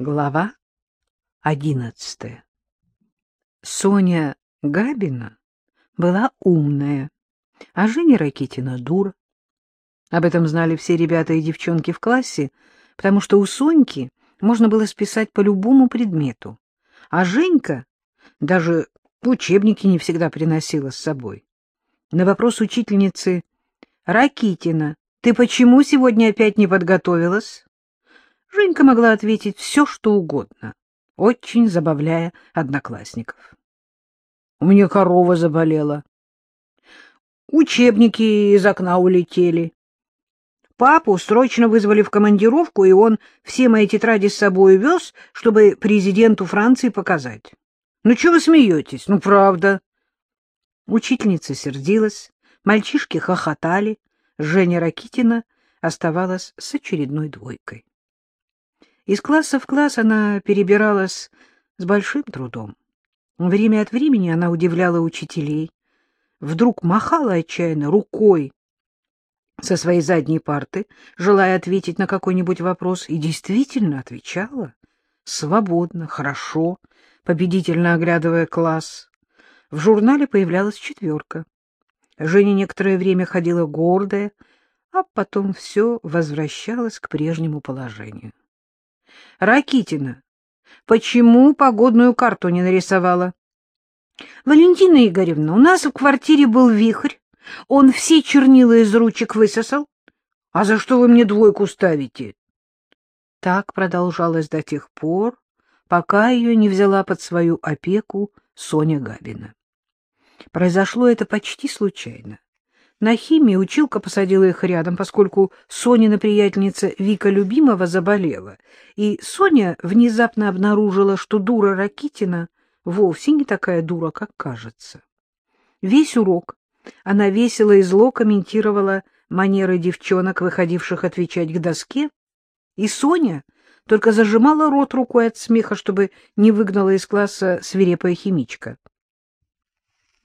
Глава одиннадцатая Соня Габина была умная, а Женя Ракитина — дура. Об этом знали все ребята и девчонки в классе, потому что у Соньки можно было списать по любому предмету, а Женька даже учебники не всегда приносила с собой. На вопрос учительницы «Ракитина, ты почему сегодня опять не подготовилась?» Женька могла ответить все, что угодно, очень забавляя одноклассников. — У меня корова заболела. Учебники из окна улетели. Папу срочно вызвали в командировку, и он все мои тетради с собой вез, чтобы президенту Франции показать. Ну, чего вы смеетесь? Ну, правда. Учительница сердилась, мальчишки хохотали, Женя Ракитина оставалась с очередной двойкой. Из класса в класс она перебиралась с большим трудом. Время от времени она удивляла учителей. Вдруг махала отчаянно рукой со своей задней парты, желая ответить на какой-нибудь вопрос, и действительно отвечала. Свободно, хорошо, победительно оглядывая класс. В журнале появлялась четверка. Женя некоторое время ходила гордая, а потом все возвращалось к прежнему положению. — Ракитина, почему погодную карту не нарисовала? — Валентина Игоревна, у нас в квартире был вихрь. Он все чернила из ручек высосал. — А за что вы мне двойку ставите? Так продолжалось до тех пор, пока ее не взяла под свою опеку Соня Габина. Произошло это почти случайно. На химии училка посадила их рядом, поскольку Сонина приятельница Вика Любимова заболела, и Соня внезапно обнаружила, что дура Ракитина вовсе не такая дура, как кажется. Весь урок она весело и зло комментировала манеры девчонок, выходивших отвечать к доске, и Соня только зажимала рот рукой от смеха, чтобы не выгнала из класса свирепая химичка.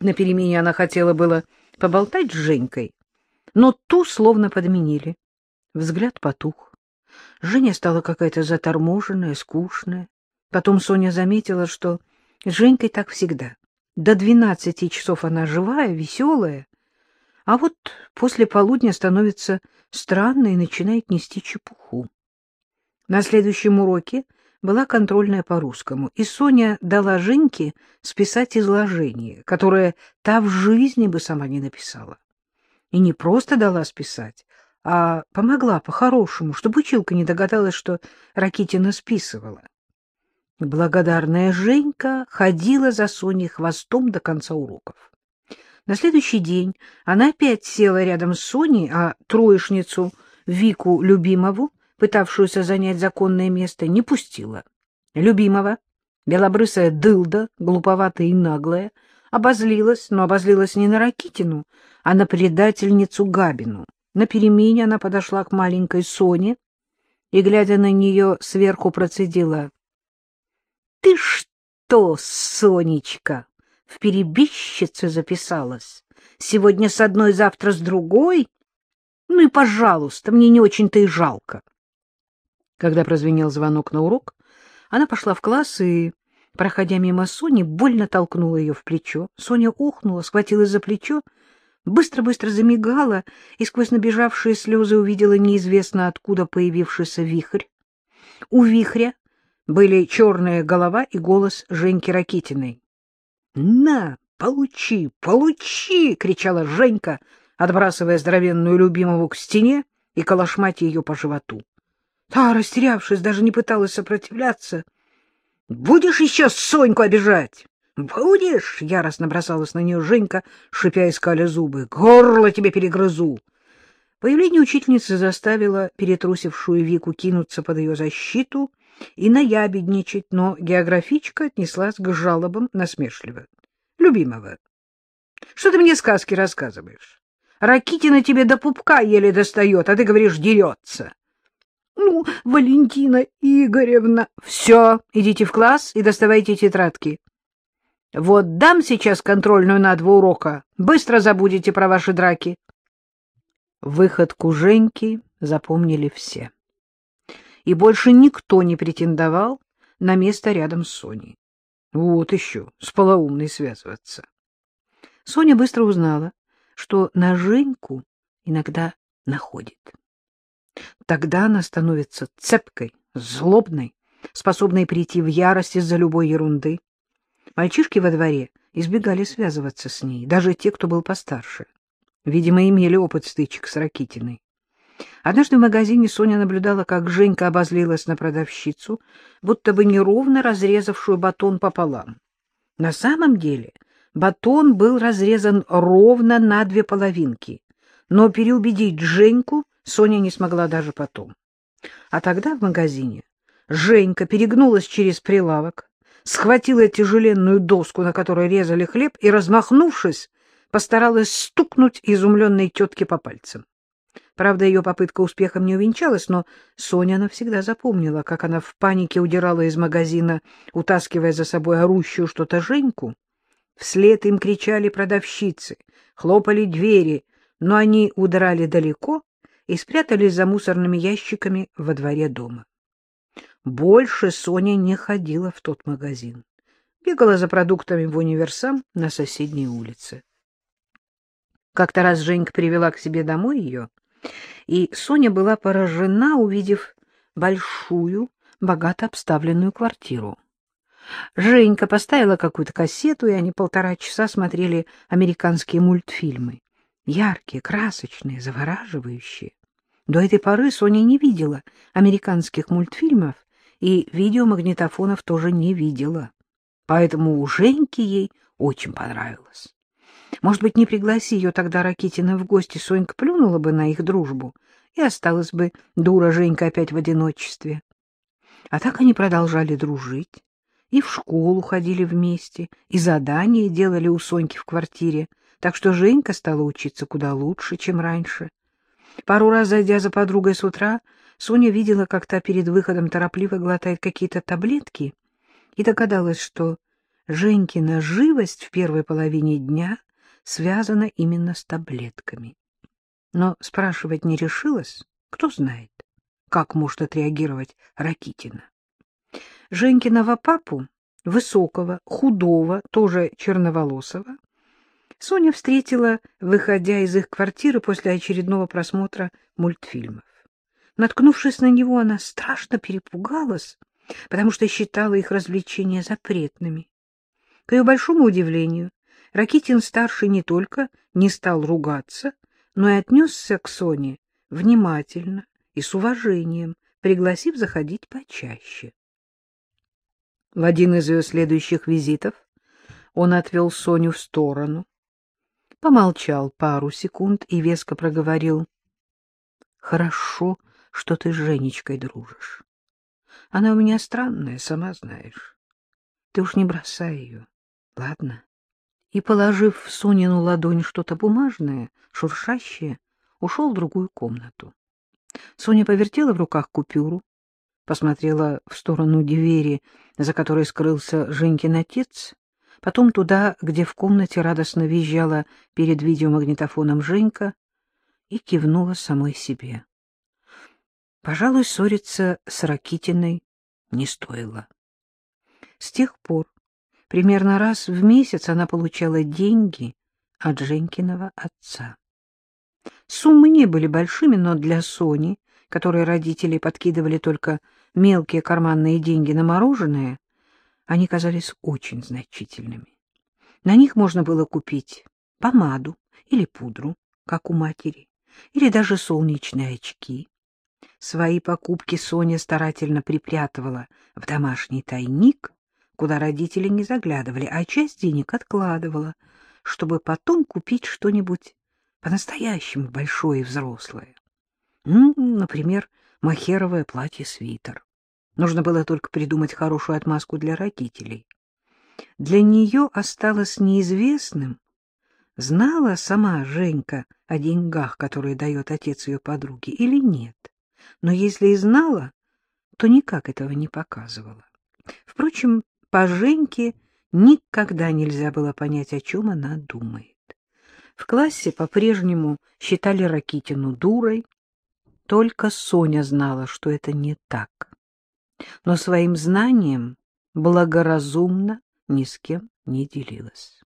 На перемене она хотела было поболтать с Женькой, но ту словно подменили. Взгляд потух. Женя стала какая-то заторможенная, скучная. Потом Соня заметила, что с Женькой так всегда. До двенадцати часов она живая, веселая, а вот после полудня становится странной и начинает нести чепуху. На следующем уроке была контрольная по русскому, и Соня дала Женьке списать изложение, которое та в жизни бы сама не написала. И не просто дала списать, а помогла по-хорошему, чтобы училка не догадалась, что Ракитина списывала. Благодарная Женька ходила за Соней хвостом до конца уроков. На следующий день она опять села рядом с Соней, а троечницу Вику Любимову пытавшуюся занять законное место, не пустила. Любимого, белобрысая дылда, глуповатая и наглая, обозлилась, но обозлилась не на Ракитину, а на предательницу Габину. На перемене она подошла к маленькой Соне и, глядя на нее, сверху процедила. — Ты что, Сонечка, в перебежчице записалась? Сегодня с одной, завтра с другой? Ну и, пожалуйста, мне не очень-то и жалко. Когда прозвенел звонок на урок, она пошла в класс и, проходя мимо Сони, больно толкнула ее в плечо. Соня ухнула, схватилась за плечо, быстро-быстро замигала и сквозь набежавшие слезы увидела неизвестно откуда появившийся вихрь. У вихря были черная голова и голос Женьки Ракитиной. — На, получи, получи! — кричала Женька, отбрасывая здоровенную любимого к стене и колошмать ее по животу. Та, растерявшись, даже не пыталась сопротивляться. — Будешь еще Соньку обижать? — Будешь? — яростно бросалась на нее Женька, шипя искали зубы. — Горло тебе перегрызу! Появление учительницы заставило перетрусившую Вику кинуться под ее защиту и наябедничать, но географичка отнеслась к жалобам насмешливо. — Любимого, что ты мне сказки рассказываешь? Ракитина тебе до пупка еле достает, а ты говоришь, дерется. Ну, Валентина Игоревна... Все, идите в класс и доставайте тетрадки. Вот дам сейчас контрольную на два урока. Быстро забудете про ваши драки. Выходку Женьки запомнили все. и больше никто не претендовал на место рядом с Соней. Вот еще, с полоумной связываться. Соня быстро узнала, что на Женьку иногда находит. Тогда она становится цепкой, злобной, способной прийти в ярость из-за любой ерунды. Мальчишки во дворе избегали связываться с ней, даже те, кто был постарше. Видимо, имели опыт стычек с Ракитиной. Однажды в магазине Соня наблюдала, как Женька обозлилась на продавщицу, будто бы неровно разрезавшую батон пополам. На самом деле батон был разрезан ровно на две половинки, но переубедить Женьку Соня не смогла даже потом. А тогда в магазине Женька перегнулась через прилавок, схватила тяжеленную доску, на которой резали хлеб, и, размахнувшись, постаралась стукнуть изумленной тетке по пальцам. Правда, ее попытка успехом не увенчалась, но Соня навсегда запомнила, как она в панике удирала из магазина, утаскивая за собой орущую что-то Женьку. Вслед им кричали продавщицы, хлопали двери, но они удрали далеко и спрятались за мусорными ящиками во дворе дома. Больше Соня не ходила в тот магазин. Бегала за продуктами в универсам на соседней улице. Как-то раз Женька привела к себе домой ее, и Соня была поражена, увидев большую, богато обставленную квартиру. Женька поставила какую-то кассету, и они полтора часа смотрели американские мультфильмы. Яркие, красочные, завораживающие. До этой поры Соня не видела американских мультфильмов и видеомагнитофонов тоже не видела. Поэтому у Женьки ей очень понравилось. Может быть, не пригласи ее тогда Ракитина в гости, Сонька плюнула бы на их дружбу, и осталась бы дура Женька опять в одиночестве. А так они продолжали дружить, и в школу ходили вместе, и задания делали у Соньки в квартире, так что Женька стала учиться куда лучше, чем раньше. Пару раз, зайдя за подругой с утра, Соня видела, как та перед выходом торопливо глотает какие-то таблетки, и догадалась, что Женькина живость в первой половине дня связана именно с таблетками. Но спрашивать не решилась, кто знает, как может отреагировать Ракитина. Женькиного папу, высокого, худого, тоже черноволосого, Соня встретила, выходя из их квартиры после очередного просмотра мультфильмов. Наткнувшись на него, она страшно перепугалась, потому что считала их развлечения запретными. К ее большому удивлению, Ракитин-старший не только не стал ругаться, но и отнесся к Соне внимательно и с уважением, пригласив заходить почаще. В один из ее следующих визитов он отвел Соню в сторону, помолчал пару секунд и веско проговорил. — Хорошо, что ты с Женечкой дружишь. Она у меня странная, сама знаешь. Ты уж не бросай ее, ладно? И, положив в Сонину ладонь что-то бумажное, шуршащее, ушел в другую комнату. Соня повертела в руках купюру, посмотрела в сторону двери, за которой скрылся Женькин отец, потом туда, где в комнате радостно визжала перед видеомагнитофоном Женька, и кивнула самой себе. Пожалуй, ссориться с Ракитиной не стоило. С тех пор примерно раз в месяц она получала деньги от Женькиного отца. Суммы не были большими, но для Сони, которой родители подкидывали только мелкие карманные деньги на мороженое, они казались очень значительными. На них можно было купить помаду или пудру, как у матери, или даже солнечные очки. Свои покупки Соня старательно припрятывала в домашний тайник, куда родители не заглядывали, а часть денег откладывала, чтобы потом купить что-нибудь по-настоящему большое и взрослое. Ну, например, махеровое платье-свитер. Нужно было только придумать хорошую отмазку для родителей. Для нее осталось неизвестным, знала сама Женька о деньгах, которые дает отец ее подруге, или нет. Но если и знала, то никак этого не показывала. Впрочем, по Женьке никогда нельзя было понять, о чем она думает. В классе по-прежнему считали Ракитину дурой, Только Соня знала, что это не так. Но своим знанием благоразумно ни с кем не делилась.